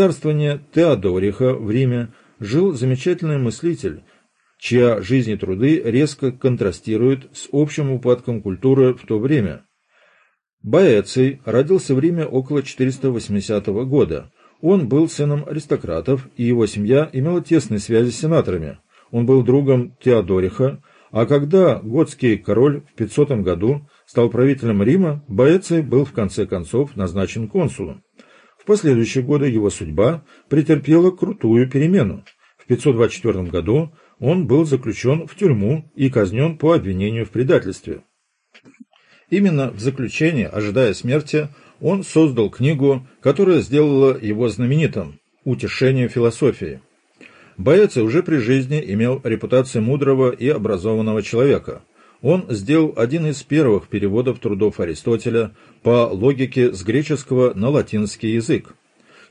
царствования Теодориха в Риме жил замечательный мыслитель, чья жизнь и труды резко контрастируют с общим упадком культуры в то время. Боэций родился в Риме около 480 года. Он был сыном аристократов, и его семья имела тесные связи с сенаторами. Он был другом Теодориха, а когда готский король в 500 году стал правителем Рима, Боэций был в конце концов назначен консулом. Последующие годы его судьба претерпела крутую перемену. В 524 году он был заключен в тюрьму и казнен по обвинению в предательстве. Именно в заключении, ожидая смерти, он создал книгу, которая сделала его знаменитым «Утешение философии». Боец уже при жизни имел репутацию мудрого и образованного человека. Он сделал один из первых переводов трудов Аристотеля по логике с греческого на латинский язык.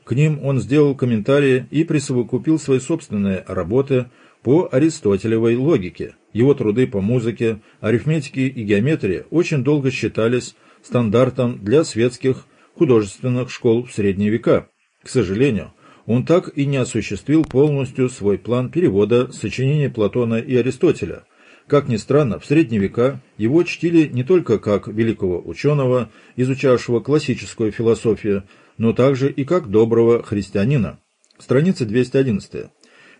К ним он сделал комментарии и присовокупил свои собственные работы по аристотелевой логике. Его труды по музыке, арифметике и геометрии очень долго считались стандартом для светских художественных школ в средние века. К сожалению, он так и не осуществил полностью свой план перевода сочинений Платона и Аристотеля. Как ни странно, в средние века его чтили не только как великого ученого, изучавшего классическую философию, но также и как доброго христианина. Страница 211.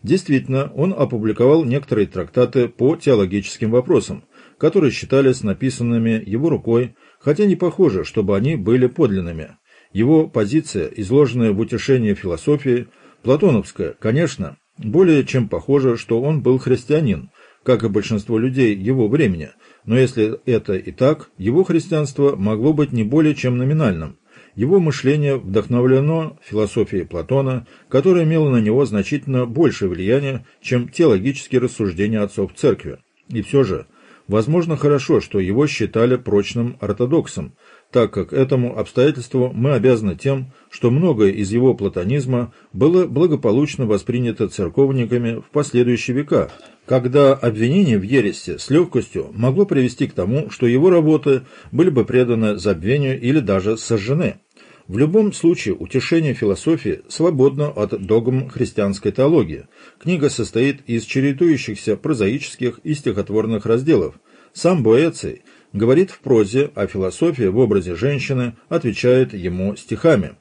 Действительно, он опубликовал некоторые трактаты по теологическим вопросам, которые считались написанными его рукой, хотя не похоже, чтобы они были подлинными. Его позиция, изложенная в утешении философии, платоновская, конечно, более чем похоже, что он был христианин, как и большинство людей его времени, но если это и так, его христианство могло быть не более чем номинальным, его мышление вдохновлено философией Платона, которая имела на него значительно большее влияние, чем теологические рассуждения отцов церкви. И все же, возможно хорошо, что его считали прочным ортодоксом, так как этому обстоятельству мы обязаны тем, что многое из его платонизма было благополучно воспринято церковниками в последующие века, когда обвинение в ересе с легкостью могло привести к тому, что его работы были бы преданы забвению или даже сожжены. В любом случае, утешение философии свободно от догм христианской теологии. Книга состоит из чередующихся прозаических и стихотворных разделов. Сам Боэций говорит в прозе, а философия в образе женщины отвечает ему стихами.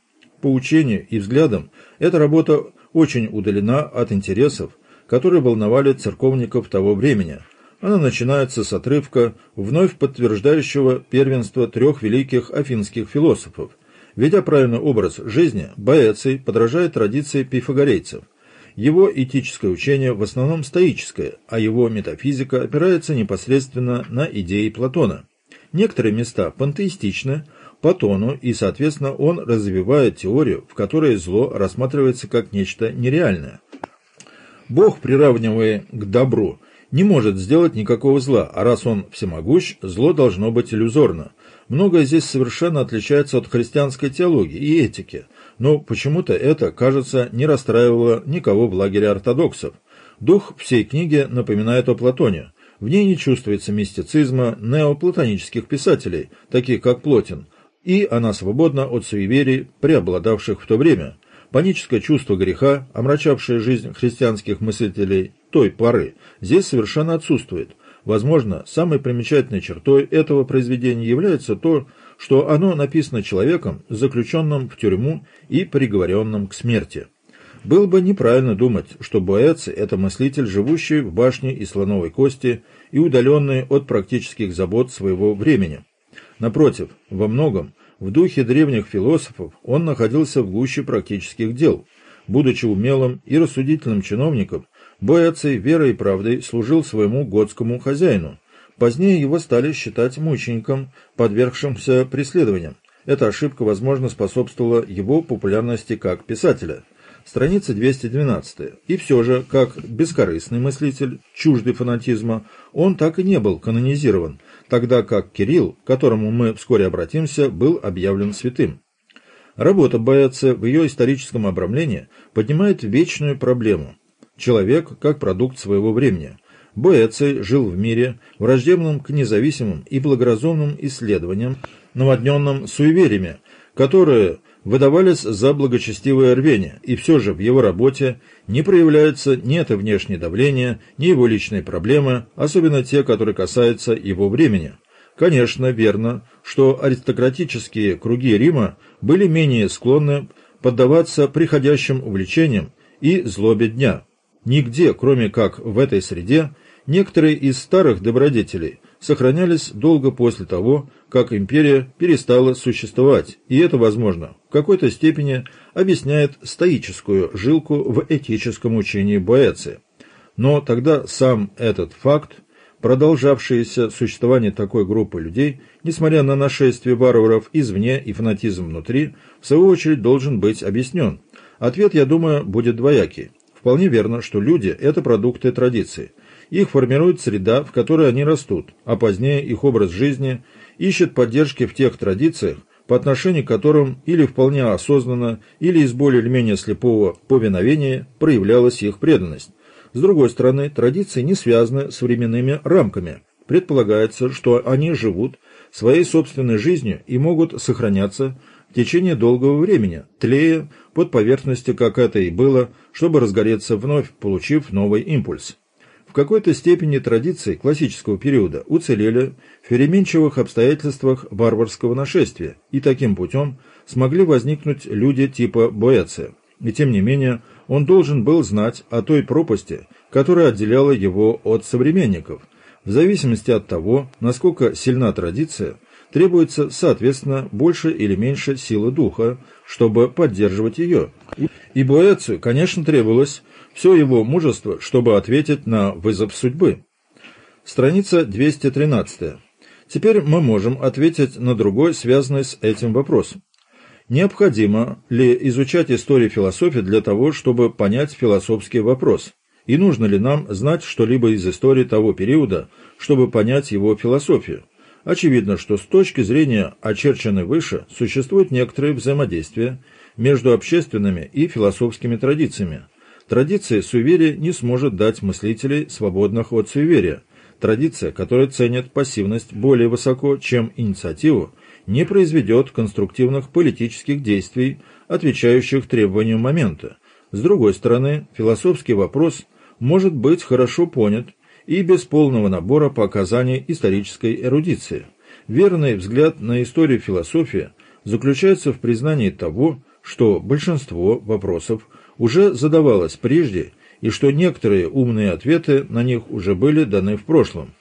По учению и взглядам эта работа очень удалена от интересов, которые волновали церковников того времени. Она начинается с отрывка, вновь подтверждающего первенство трех великих афинских философов – Ведя правильный образ жизни, Боэций подражает традиции пифагорейцев. Его этическое учение в основном стоическое, а его метафизика опирается непосредственно на идеи Платона. Некоторые места пантеистичны по тону, и, соответственно, он развивает теорию, в которой зло рассматривается как нечто нереальное. Бог, приравнивая к добру, не может сделать никакого зла, а раз он всемогущ, зло должно быть иллюзорно. Многое здесь совершенно отличается от христианской теологии и этики, но почему-то это, кажется, не расстраивало никого в лагере ортодоксов. Дух всей книги напоминает о Платоне. В ней не чувствуется мистицизма неоплатонических писателей, таких как Плотин, и она свободна от суеверий, преобладавших в то время. Паническое чувство греха, омрачавшее жизнь христианских мыслителей той поры, здесь совершенно отсутствует. Возможно, самой примечательной чертой этого произведения является то, что оно написано человеком, заключенным в тюрьму и приговоренным к смерти. Было бы неправильно думать, что Боэци – это мыслитель, живущий в башне из слоновой кости и удаленный от практических забот своего времени. Напротив, во многом, в духе древних философов он находился в гуще практических дел. Будучи умелым и рассудительным чиновником, Боэций верой и правдой служил своему готскому хозяину. Позднее его стали считать мучеником, подвергшимся преследованиям. Эта ошибка, возможно, способствовала его популярности как писателя. Страница 212. И все же, как бескорыстный мыслитель, чуждый фанатизма, он так и не был канонизирован, тогда как Кирилл, к которому мы вскоре обратимся, был объявлен святым. Работа Боэца в ее историческом обрамлении поднимает вечную проблему Человек как продукт своего времени. Боэций жил в мире, враждебном к независимым и благоразумным исследованиям, наводненном суевериями, которые выдавались за благочестивое рвение, и все же в его работе не проявляется ни это внешнее давление, ни его личные проблемы, особенно те, которые касаются его времени. Конечно, верно, что аристократические круги Рима были менее склонны поддаваться приходящим увлечениям и злобе дня. Нигде, кроме как в этой среде, некоторые из старых добродетелей сохранялись долго после того, как империя перестала существовать, и это, возможно, в какой-то степени объясняет стоическую жилку в этическом учении Боэции. Но тогда сам этот факт, продолжавшееся существование такой группы людей, несмотря на нашествие варваров извне и фанатизм внутри, в свою очередь должен быть объяснен. Ответ, я думаю, будет двоякий. Вполне верно, что люди – это продукты традиции. Их формирует среда, в которой они растут, а позднее их образ жизни ищет поддержки в тех традициях, по отношению к которым или вполне осознанно, или из более или менее слепого повиновения проявлялась их преданность. С другой стороны, традиции не связаны с временными рамками. Предполагается, что они живут своей собственной жизнью и могут сохраняться в течение долгого времени, тлея под поверхностью, как это и было, чтобы разгореться вновь, получив новый импульс. В какой-то степени традиции классического периода уцелели в переменчивых обстоятельствах варварского нашествия, и таким путем смогли возникнуть люди типа Боэция. И тем не менее, он должен был знать о той пропасти, которая отделяла его от современников. В зависимости от того, насколько сильна традиция, требуется, соответственно, больше или меньше силы духа, чтобы поддерживать ее. И Боэцию, конечно, требовалось все его мужество, чтобы ответить на вызов судьбы. Страница 213. Теперь мы можем ответить на другой, связанный с этим вопрос. Необходимо ли изучать историю философии для того, чтобы понять философский вопрос? И нужно ли нам знать что-либо из истории того периода, чтобы понять его философию? Очевидно, что с точки зрения очерченной выше существует некоторое взаимодействие между общественными и философскими традициями. Традиция суеверия не сможет дать мыслителей, свободных от суеверия. Традиция, которая ценит пассивность более высоко, чем инициативу, не произведет конструктивных политических действий, отвечающих требованиям момента. С другой стороны, философский вопрос может быть хорошо понят и без полного набора показаний исторической эрудиции. Верный взгляд на историю философии заключается в признании того, что большинство вопросов уже задавалось прежде и что некоторые умные ответы на них уже были даны в прошлом.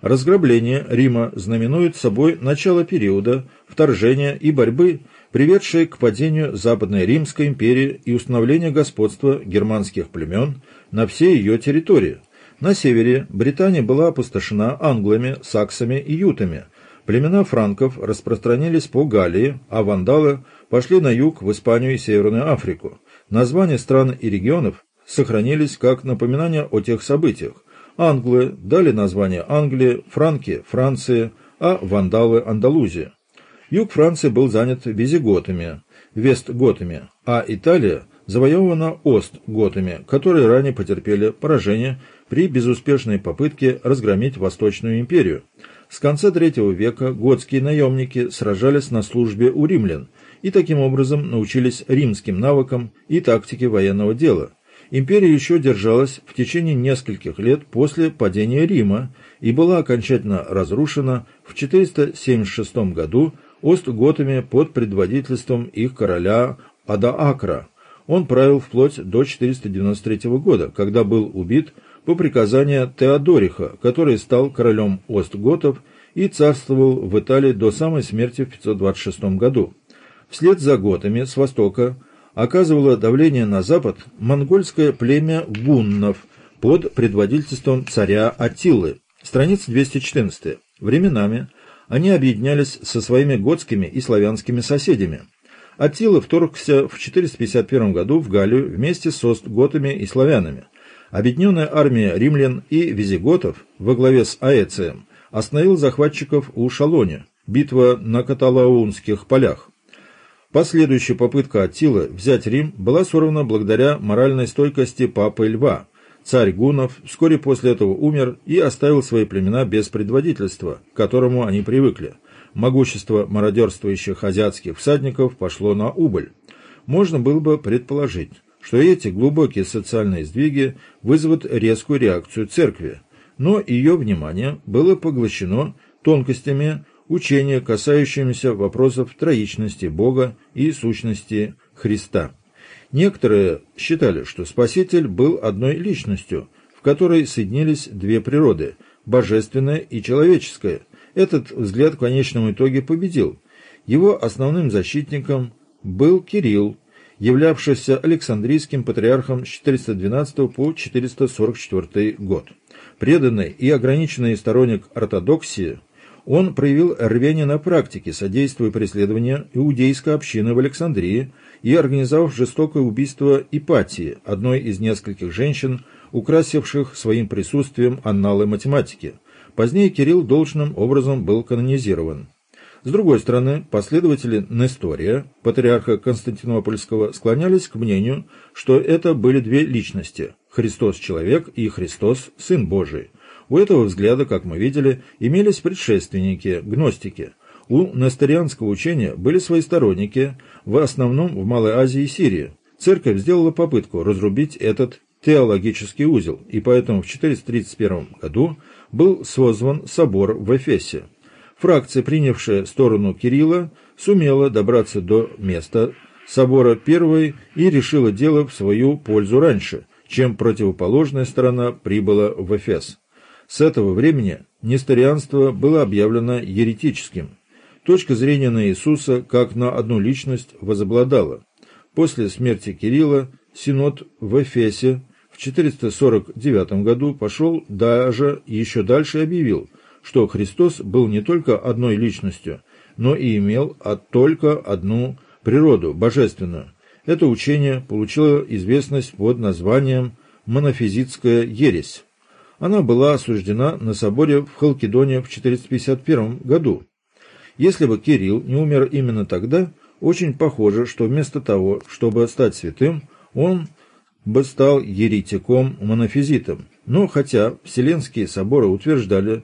Разграбление Рима знаменует собой начало периода вторжения и борьбы, приведшей к падению Западной Римской империи и установлению господства германских племен на всей ее территории. На севере Британия была опустошена англами, саксами и ютами. Племена франков распространились по Галлии, а вандалы пошли на юг в Испанию и Северную Африку. Названия стран и регионов сохранились как напоминание о тех событиях. Англы дали название Англии, франки – Франции, а вандалы – Андалузия. Юг Франции был занят визиготами, вестготами, а Италия завоевана остготами, которые ранее потерпели поражение при безуспешной попытке разгромить Восточную империю. С конца III века готские наемники сражались на службе у римлян – и таким образом научились римским навыкам и тактике военного дела. Империя еще держалась в течение нескольких лет после падения Рима и была окончательно разрушена в 476 году остготами под предводительством их короля Адаакра. Он правил вплоть до 493 года, когда был убит по приказанию Теодориха, который стал королем остготов и царствовал в Италии до самой смерти в 526 году. Вслед за готами с востока оказывало давление на запад монгольское племя гуннов под предводительством царя Атилы. Страница 214. Временами они объединялись со своими готскими и славянскими соседями. Аттила вторгся в 451 году в Галлию вместе с остготами и славянами. Объединенная армия римлян и визиготов во главе с Аэцием остановила захватчиков у Шалоне, битва на Каталаунских полях. Последующая попытка Аттилы взять Рим была сорвана благодаря моральной стойкости папы Льва. Царь Гунов вскоре после этого умер и оставил свои племена без предводительства, к которому они привыкли. могущество мародерствующих азиатских всадников пошло на убыль. Можно было бы предположить, что эти глубокие социальные сдвиги вызовут резкую реакцию церкви, но ее внимание было поглощено тонкостями учения, касающимися вопросов троичности Бога и сущности Христа. Некоторые считали, что Спаситель был одной личностью, в которой соединились две природы – божественная и человеческая. Этот взгляд в конечном итоге победил. Его основным защитником был Кирилл, являвшийся Александрийским патриархом с 412 по 444 год. Преданный и ограниченный сторонник ортодоксии, он проявил рвение на практике, содействуя преследованию иудейской общины в Александрии и организовав жестокое убийство Ипатии, одной из нескольких женщин, украсивших своим присутствием анналы математики. Позднее Кирилл должным образом был канонизирован. С другой стороны, последователи Нестория, патриарха Константинопольского, склонялись к мнению, что это были две личности – Христос-человек и Христос – Сын Божий. У этого взгляда, как мы видели, имелись предшественники – гностики. У несторианского учения были свои сторонники, в основном в Малой Азии и Сирии. Церковь сделала попытку разрубить этот теологический узел, и поэтому в 431 году был созван собор в Эфесе. Фракция, принявшая сторону Кирилла, сумела добраться до места собора первой и решила дело в свою пользу раньше, чем противоположная сторона прибыла в Эфес. С этого времени несторианство было объявлено еретическим. Точка зрения на Иисуса как на одну личность возобладала. После смерти Кирилла Синод в Эфесе в 449 году пошел даже еще дальше и объявил – что Христос был не только одной личностью, но и имел только одну природу, божественную. Это учение получило известность под названием «Монофизитская ересь». Она была осуждена на соборе в Халкидоне в 451 году. Если бы Кирилл не умер именно тогда, очень похоже, что вместо того, чтобы стать святым, он бы стал еретиком-монофизитом. Но хотя Вселенские соборы утверждали,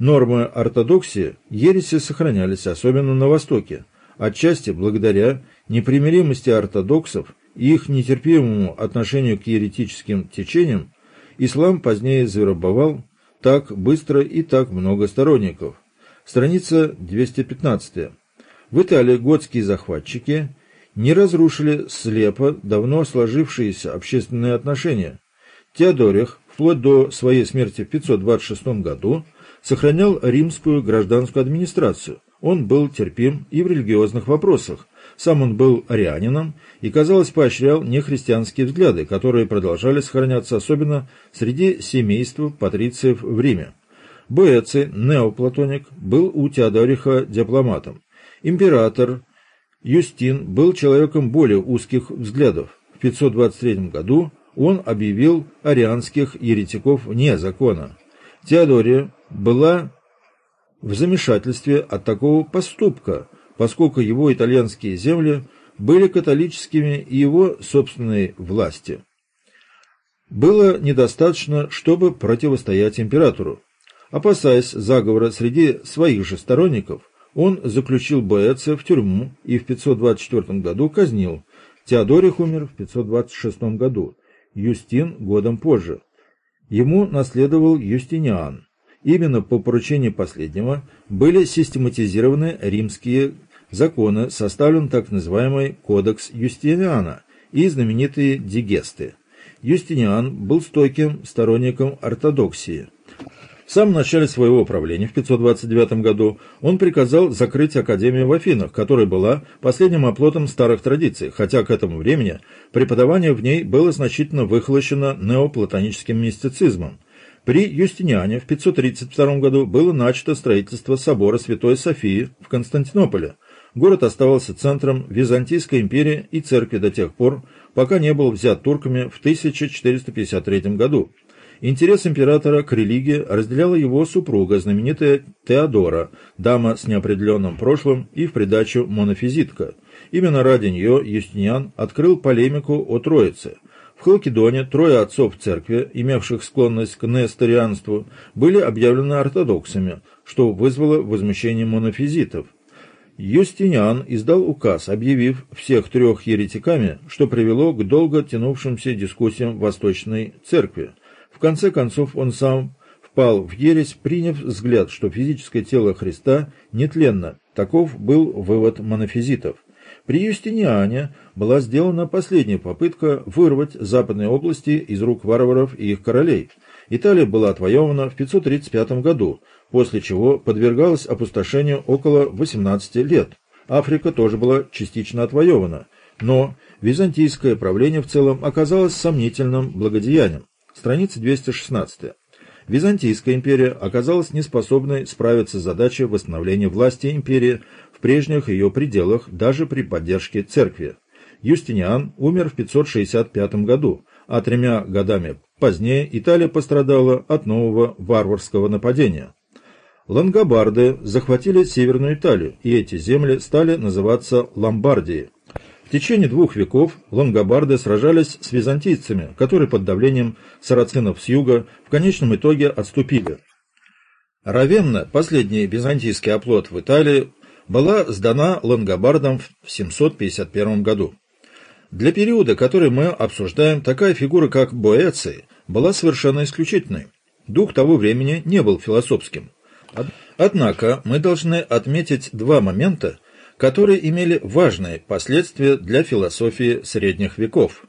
Нормы ортодоксии ереси сохранялись, особенно на Востоке, отчасти благодаря непримиримости ортодоксов и их нетерпимому отношению к еретическим течениям, ислам позднее завербовал так быстро и так много сторонников. Страница 215. В Италии готские захватчики не разрушили слепо давно сложившиеся общественные отношения. Теодорих, вплоть до своей смерти в 526 году, сохранял римскую гражданскую администрацию. Он был терпим и в религиозных вопросах. Сам он был арианином и, казалось, поощрял нехристианские взгляды, которые продолжали сохраняться особенно среди семейства патрициев в Риме. Боэций, неоплатоник, был у Теодориха дипломатом. Император Юстин был человеком более узких взглядов. В 523 году он объявил арианских еретиков вне закона. Теодория была в замешательстве от такого поступка, поскольку его итальянские земли были католическими и его собственной власти. Было недостаточно, чтобы противостоять императору. Опасаясь заговора среди своих же сторонников, он заключил Боэция в тюрьму и в 524 году казнил. Теодорих умер в 526 году, Юстин годом позже. Ему наследовал Юстиниан. Именно по поручению последнего были систематизированы римские законы, составлен так называемый Кодекс Юстиниана и знаменитые дигесты. Юстиниан был стойким сторонником ортодоксии. В самом начале своего правления, в 529 году, он приказал закрыть Академию в Афинах, которая была последним оплотом старых традиций, хотя к этому времени преподавание в ней было значительно выхолощено неоплатоническим мистицизмом. При Юстиниане в 532 году было начато строительство собора Святой Софии в Константинополе. Город оставался центром Византийской империи и церкви до тех пор, пока не был взят турками в 1453 году. Интерес императора к религии разделяла его супруга, знаменитая Теодора, дама с неопределенным прошлым и в придачу монофизитка. Именно ради нее Юстиниан открыл полемику о Троице – в Халкидоне трое отцов церкви, имевших склонность к несторианству, были объявлены ортодоксами, что вызвало возмущение монофизитов. Юстиниан издал указ, объявив всех трех еретиками, что привело к долго тянувшимся дискуссиям в Восточной Церкви. В конце концов он сам впал в ересь, приняв взгляд, что физическое тело Христа нетленно. Таков был вывод монофизитов. При Юстиниане была сделана последняя попытка вырвать западные области из рук варваров и их королей. Италия была отвоевана в 535 году, после чего подвергалась опустошению около 18 лет. Африка тоже была частично отвоевана, но византийское правление в целом оказалось сомнительным благодеянием. Страница 216. Византийская империя оказалась неспособной справиться с задачей восстановления власти империи в прежних ее пределах даже при поддержке церкви. Юстиниан умер в 565 году, а тремя годами позднее Италия пострадала от нового варварского нападения. Лангобарды захватили Северную Италию, и эти земли стали называться Ломбардией. В течение двух веков лонгобарды сражались с византийцами, которые под давлением сарацинов с юга в конечном итоге отступили. Равенна, последний византийский оплот в Италии, была сдана лонгобардам в 751 году. Для периода, который мы обсуждаем, такая фигура, как Боэций, была совершенно исключительной. Дух того времени не был философским. Однако мы должны отметить два момента, которые имели важные последствия для философии средних веков.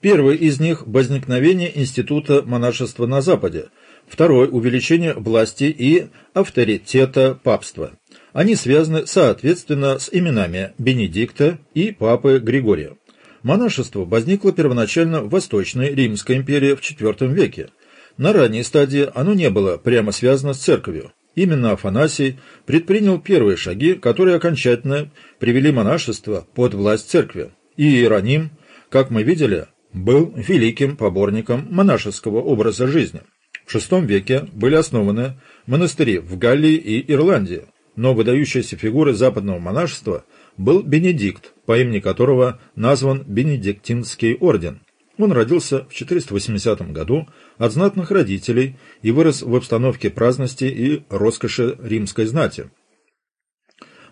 Первый из них – возникновение института монашества на Западе, второй – увеличение власти и авторитета папства. Они связаны, соответственно, с именами Бенедикта и Папы Григория. Монашество возникло первоначально в Восточной Римской империи в IV веке. На ранней стадии оно не было прямо связано с церковью. Именно Афанасий предпринял первые шаги, которые окончательно привели монашество под власть церкви. И Иероним, как мы видели, был великим поборником монашеского образа жизни. В VI веке были основаны монастыри в Галлии и Ирландии, но выдающейся фигурой западного монашества был Бенедикт, по имени которого назван Бенедиктинский орден. Он родился в 480 году от знатных родителей и вырос в обстановке праздности и роскоши римской знати.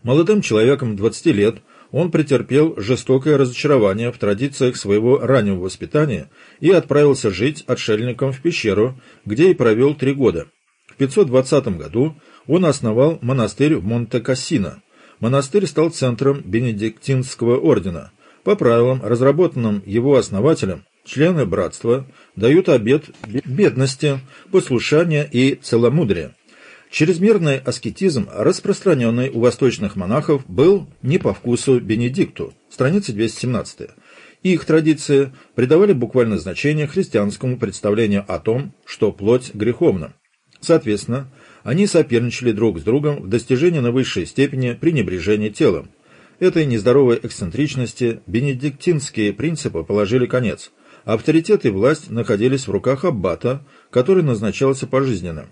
Молодым человеком 20 лет он претерпел жестокое разочарование в традициях своего раннего воспитания и отправился жить отшельником в пещеру, где и провел три года. В 520 году он основал монастырь в Монте-Кассино. Монастырь стал центром Бенедиктинского ордена. По правилам, разработанным его основателем, члены братства дают обет бедности, послушания и целомудрия. Чрезмерный аскетизм, распространенный у восточных монахов, был не по вкусу Бенедикту, страница 217. Их традиции придавали буквальное значение христианскому представлению о том, что плоть греховна. Соответственно, они соперничали друг с другом в достижении на высшей степени пренебрежения телом. Этой нездоровой эксцентричности бенедиктинские принципы положили конец – Авторитет и власть находились в руках аббата, который назначался пожизненно.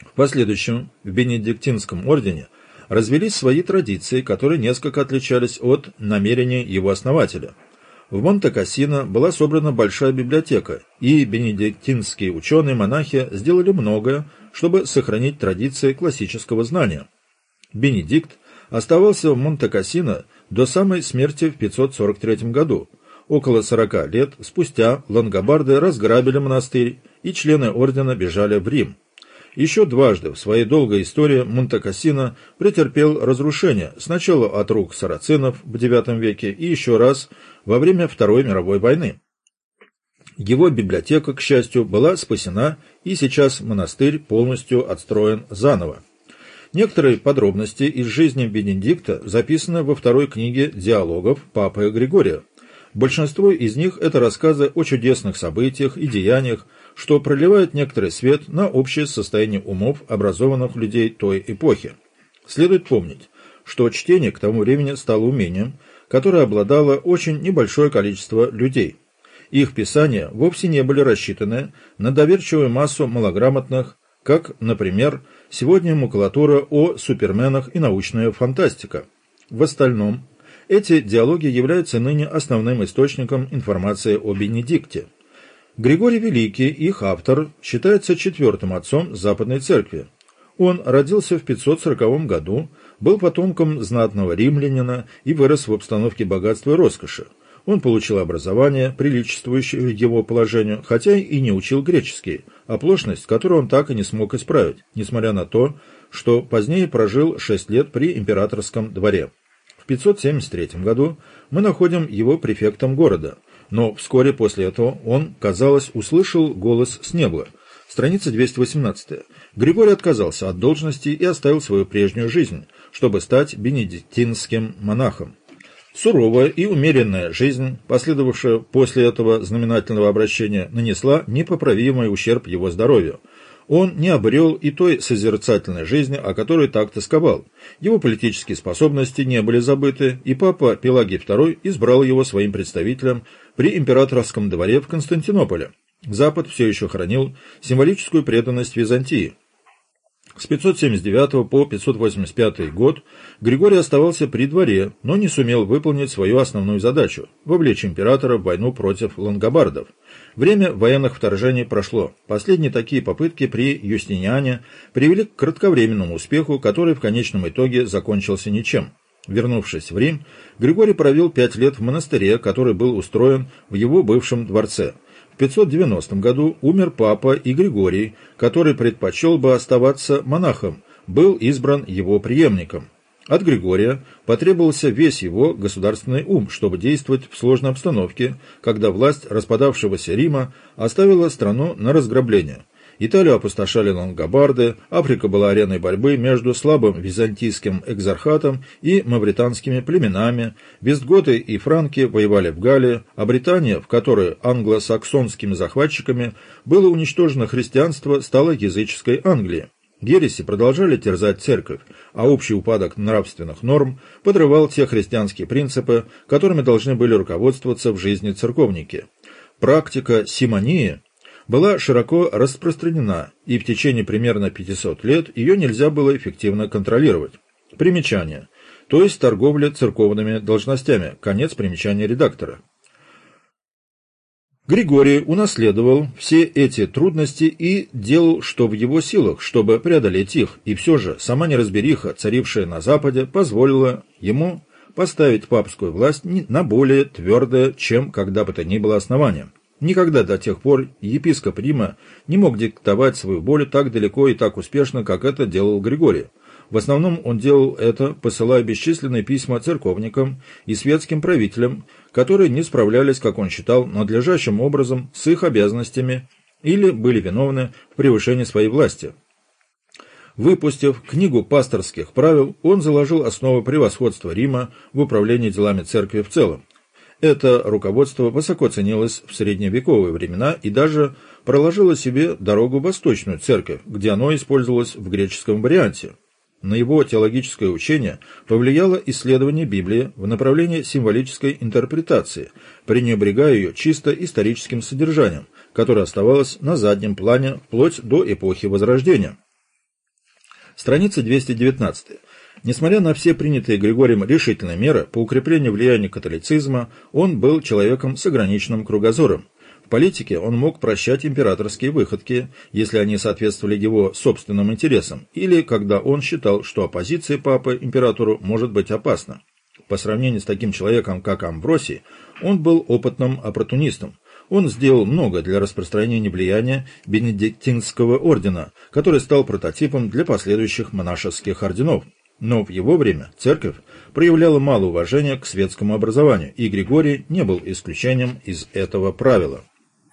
В последующем в Бенедиктинском ордене развелись свои традиции, которые несколько отличались от намерений его основателя. В Монте-Кассино была собрана большая библиотека, и бенедиктинские ученые-монахи сделали многое, чтобы сохранить традиции классического знания. Бенедикт оставался в Монте-Кассино до самой смерти в 543 году – Около сорока лет спустя лангобарды разграбили монастырь, и члены ордена бежали в Рим. Еще дважды в своей долгой истории Монте-Кассино претерпел разрушение, сначала от рук сарацинов в IX веке и еще раз во время Второй мировой войны. Его библиотека, к счастью, была спасена, и сейчас монастырь полностью отстроен заново. Некоторые подробности из жизни Бенедикта записаны во второй книге диалогов Папы Григория. Большинство из них – это рассказы о чудесных событиях и деяниях, что проливает некоторый свет на общее состояние умов образованных людей той эпохи. Следует помнить, что чтение к тому времени стало умением, которое обладало очень небольшое количество людей. Их писания вовсе не были рассчитаны на доверчивую массу малограмотных, как, например, сегодня макулатура о суперменах и научная фантастика. В остальном эти диалоги являются ныне основным источником информации о Бенедикте. Григорий Великий, их автор, считается четвертым отцом Западной Церкви. Он родился в 540 году, был потомком знатного римлянина и вырос в обстановке богатства и роскоши. Он получил образование, приличествующее его положению, хотя и не учил греческий, оплошность, которую он так и не смог исправить, несмотря на то, что позднее прожил шесть лет при императорском дворе. В 573 году мы находим его префектом города, но вскоре после этого он, казалось, услышал голос с неба. Страница 218. Григорий отказался от должности и оставил свою прежнюю жизнь, чтобы стать бенедиктинским монахом. Суровая и умеренная жизнь, последовавшая после этого знаменательного обращения, нанесла непоправимый ущерб его здоровью. Он не обрел и той созерцательной жизни, о которой так тосковал. Его политические способности не были забыты, и папа Пелагий II избрал его своим представителем при императорском дворе в Константинополе. Запад все еще хранил символическую преданность Византии. С 579 по 585 год Григорий оставался при дворе, но не сумел выполнить свою основную задачу – вовлечь императора в войну против лангобардов. Время военных вторжений прошло. Последние такие попытки при Юстиниане привели к кратковременному успеху, который в конечном итоге закончился ничем. Вернувшись в Рим, Григорий провел пять лет в монастыре, который был устроен в его бывшем дворце – в 590 году умер папа и Григорий, который предпочел бы оставаться монахом, был избран его преемником. От Григория потребовался весь его государственный ум, чтобы действовать в сложной обстановке, когда власть распадавшегося Рима оставила страну на разграбление. Италию опустошали лангобарды, Африка была ареной борьбы между слабым византийским экзархатом и мавританскими племенами, вестготы и франки воевали в Галлии, а Британия, в которой англосаксонскими захватчиками было уничтожено христианство, стала языческой Англией. Ереси продолжали терзать церковь, а общий упадок нравственных норм подрывал те христианские принципы, которыми должны были руководствоваться в жизни церковники. Практика симонии была широко распространена, и в течение примерно 500 лет ее нельзя было эффективно контролировать. Примечание. То есть торговля церковными должностями. Конец примечания редактора. Григорий унаследовал все эти трудности и делал, что в его силах, чтобы преодолеть их, и все же сама неразбериха, царившая на Западе, позволила ему поставить папскую власть на более твердое, чем когда бы то ни было основание. Никогда до тех пор епископ Рима не мог диктовать свою волю так далеко и так успешно, как это делал Григорий. В основном он делал это, посылая бесчисленные письма церковникам и светским правителям, которые не справлялись, как он считал, надлежащим образом с их обязанностями или были виновны в превышении своей власти. Выпустив книгу пасторских правил, он заложил основы превосходства Рима в управлении делами церкви в целом. Это руководство высоко ценилось в средневековые времена и даже проложило себе дорогу в Восточную Церковь, где оно использовалось в греческом варианте. На его теологическое учение повлияло исследование Библии в направлении символической интерпретации, пренебрегая ее чисто историческим содержанием, которое оставалось на заднем плане вплоть до эпохи Возрождения. Страница 219. Несмотря на все принятые Григорием решительные меры по укреплению влияния католицизма, он был человеком с ограниченным кругозором. В политике он мог прощать императорские выходки, если они соответствовали его собственным интересам, или когда он считал, что оппозиция папы императору может быть опасна. По сравнению с таким человеком, как Амбросий, он был опытным оппортунистом. Он сделал много для распространения влияния Бенедиктинского ордена, который стал прототипом для последующих монашеских орденов. Но в его время церковь проявляла мало уважения к светскому образованию, и Григорий не был исключением из этого правила.